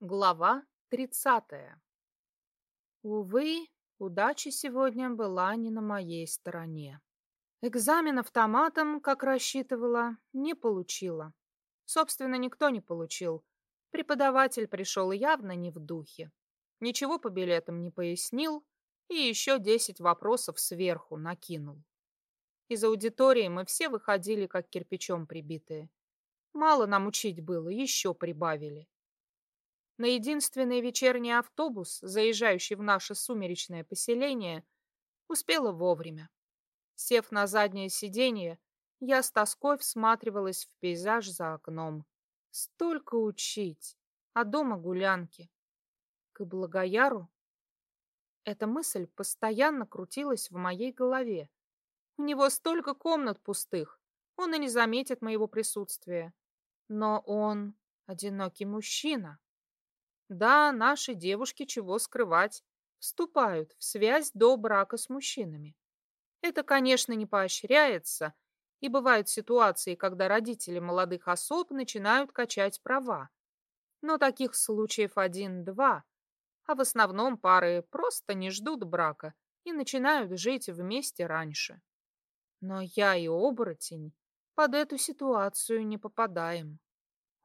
Глава тридцатая Увы, удача сегодня была не на моей стороне. Экзамен автоматом, как рассчитывала, не получила. Собственно, никто не получил. Преподаватель пришел явно не в духе. Ничего по билетам не пояснил и еще десять вопросов сверху накинул. Из аудитории мы все выходили, как кирпичом прибитые. Мало нам учить было, еще прибавили. На единственный вечерний автобус, заезжающий в наше сумеречное поселение, успела вовремя. Сев на заднее сиденье, я с тоской всматривалась в пейзаж за окном. Столько учить, а дома гулянки. К Благояру? Эта мысль постоянно крутилась в моей голове. У него столько комнат пустых, он и не заметит моего присутствия. Но он одинокий мужчина. Да, наши девушки, чего скрывать, вступают в связь до брака с мужчинами. Это, конечно, не поощряется, и бывают ситуации, когда родители молодых особ начинают качать права. Но таких случаев один-два, а в основном пары просто не ждут брака и начинают жить вместе раньше. Но я и оборотень под эту ситуацию не попадаем.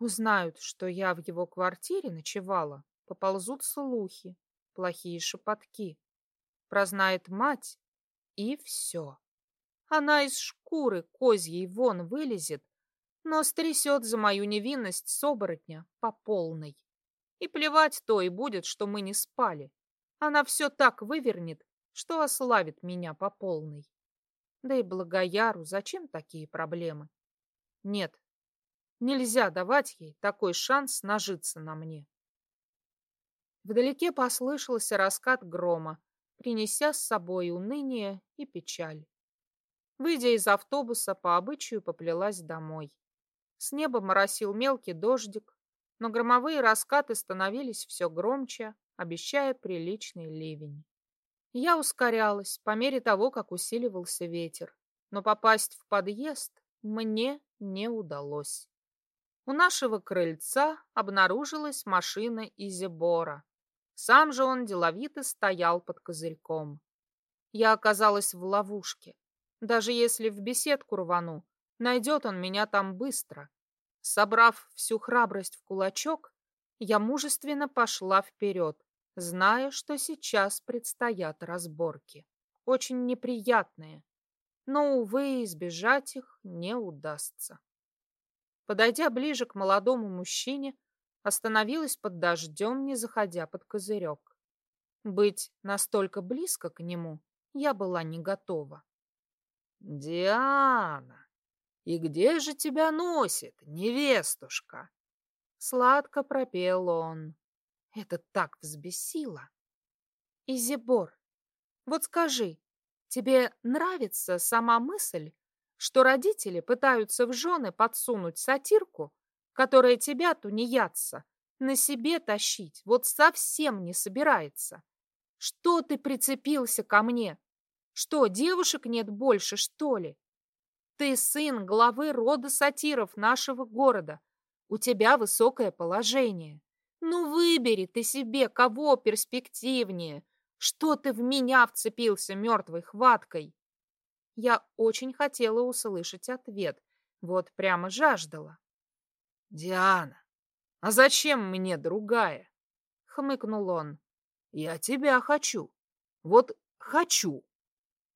Узнают, что я в его квартире ночевала, поползут слухи, плохие шепотки. Прознает мать, и все. Она из шкуры козьей вон вылезет, но стрясет за мою невинность с оборотня по полной. И плевать то и будет, что мы не спали. Она все так вывернет, что ославит меня по полной. Да и Благояру зачем такие проблемы? Нет, Нельзя давать ей такой шанс нажиться на мне. Вдалеке послышался раскат грома, принеся с собой уныние и печаль. Выйдя из автобуса, по обычаю поплелась домой. С неба моросил мелкий дождик, но громовые раскаты становились все громче, обещая приличный ливень. Я ускорялась по мере того, как усиливался ветер, но попасть в подъезд мне не удалось. У нашего крыльца обнаружилась машина Изебора. Сам же он деловито стоял под козырьком. Я оказалась в ловушке. Даже если в беседку рвану, найдет он меня там быстро. Собрав всю храбрость в кулачок, я мужественно пошла вперед, зная, что сейчас предстоят разборки. Очень неприятные, но, увы, избежать их не удастся. Подойдя ближе к молодому мужчине, остановилась под дождем, не заходя под козырек. Быть настолько близко к нему я была не готова. «Диана, и где же тебя носит, невестушка?» Сладко пропел он. Это так взбесило. «Изибор, вот скажи, тебе нравится сама мысль, что родители пытаются в жены подсунуть сатирку, которая тебя тунеядца на себе тащить вот совсем не собирается. Что ты прицепился ко мне? Что, девушек нет больше, что ли? Ты сын главы рода сатиров нашего города. У тебя высокое положение. Ну, выбери ты себе, кого перспективнее. Что ты в меня вцепился мертвой хваткой? Я очень хотела услышать ответ, вот прямо жаждала. «Диана, а зачем мне другая?» — хмыкнул он. «Я тебя хочу. Вот хочу.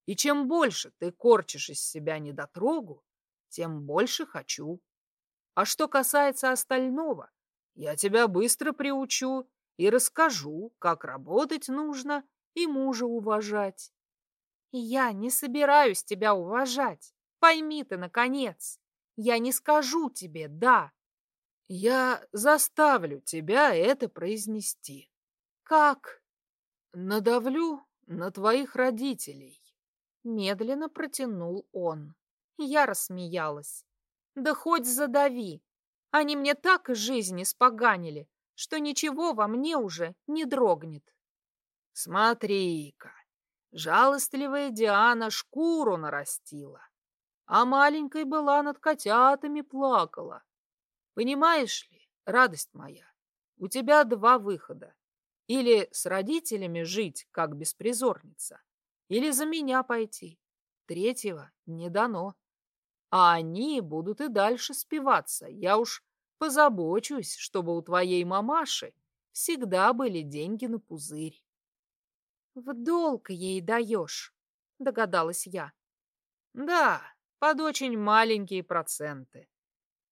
И чем больше ты корчишь из себя недотрогу, тем больше хочу. А что касается остального, я тебя быстро приучу и расскажу, как работать нужно и мужа уважать. Я не собираюсь тебя уважать. Пойми ты, наконец. Я не скажу тебе «да». Я заставлю тебя это произнести. Как? Надавлю на твоих родителей. Медленно протянул он. Я рассмеялась. Да хоть задави. Они мне так жизнь испоганили, что ничего во мне уже не дрогнет. Смотри-ка, Жалостливая Диана шкуру нарастила, а маленькой была над котятами плакала. Понимаешь ли, радость моя, у тебя два выхода. Или с родителями жить, как беспризорница, или за меня пойти. Третьего не дано. А они будут и дальше спиваться. Я уж позабочусь, чтобы у твоей мамаши всегда были деньги на пузырь. В долг ей даешь, догадалась я. Да, под очень маленькие проценты.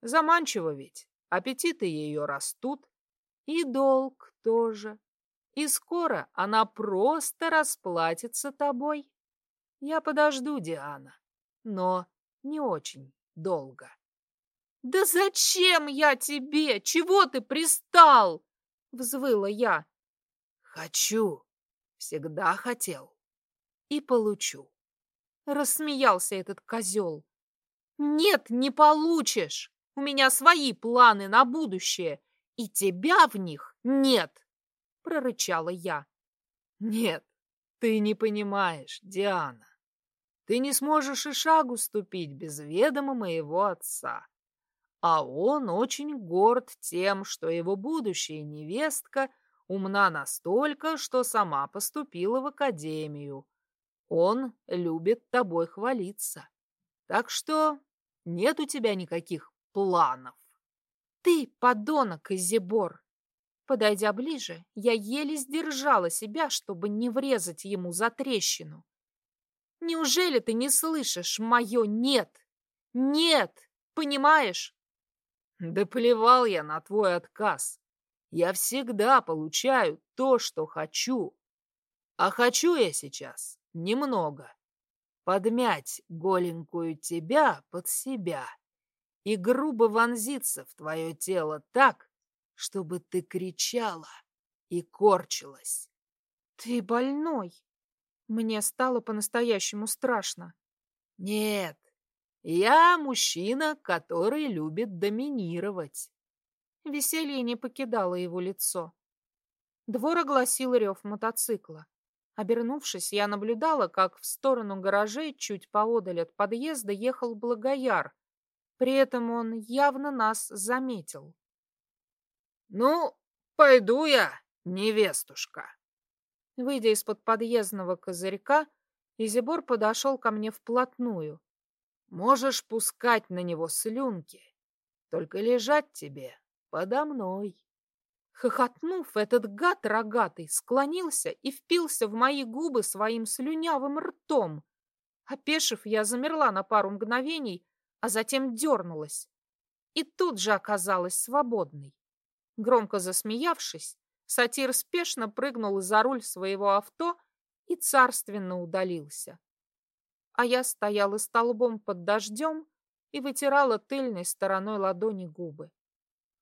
Заманчиво ведь, аппетиты ее растут, и долг тоже. И скоро она просто расплатится тобой. Я подожду, Диана, но не очень долго. «Да зачем я тебе? Чего ты пристал?» — взвыла я. «Хочу, всегда хотел и получу», — рассмеялся этот козел. «Нет, не получишь. У меня свои планы на будущее, и тебя в них нет!» — прорычала я. «Нет, ты не понимаешь, Диана. Ты не сможешь и шагу ступить без ведома моего отца. А он очень горд тем, что его будущая невестка умна настолько, что сама поступила в академию. Он любит тобой хвалиться. Так что нет у тебя никаких планов. Ты подонок, Изибор! Подойдя ближе, я еле сдержала себя, чтобы не врезать ему за трещину. Неужели ты не слышишь мое «нет»? Нет! Понимаешь? Да плевал я на твой отказ. Я всегда получаю то, что хочу. А хочу я сейчас немного. Подмять голенькую тебя под себя и грубо вонзиться в твое тело так, чтобы ты кричала и корчилась. Ты больной. Мне стало по-настоящему страшно. Нет, я мужчина, который любит доминировать. Веселье не покидало его лицо. Двор огласил рев мотоцикла. Обернувшись, я наблюдала, как в сторону гаражей чуть поодаль от подъезда ехал Благояр, при этом он явно нас заметил. «Ну, пойду я, невестушка!» Выйдя из-под подъездного козырька, Изибор подошел ко мне вплотную. «Можешь пускать на него слюнки, только лежать тебе подо мной». Хохотнув, этот гад рогатый склонился и впился в мои губы своим слюнявым ртом. Опешив, я замерла на пару мгновений, а затем дернулась. И тут же оказалась свободной. Громко засмеявшись, сатир спешно прыгнул за руль своего авто и царственно удалился. А я стояла столбом под дождем и вытирала тыльной стороной ладони губы.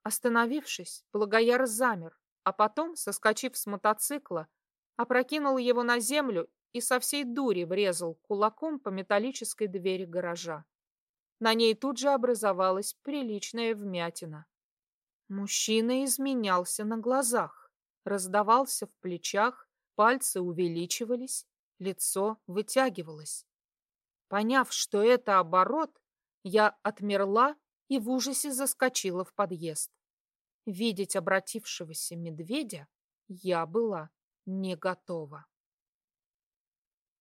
Остановившись, Благояр замер, а потом, соскочив с мотоцикла, опрокинул его на землю и со всей дури врезал кулаком по металлической двери гаража. На ней тут же образовалась приличная вмятина. Мужчина изменялся на глазах, раздавался в плечах, пальцы увеличивались, лицо вытягивалось. Поняв, что это оборот, я отмерла и в ужасе заскочила в подъезд. Видеть обратившегося медведя я была не готова.